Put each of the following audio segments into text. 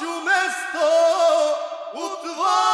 Hoću mesto u tvom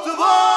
u tvom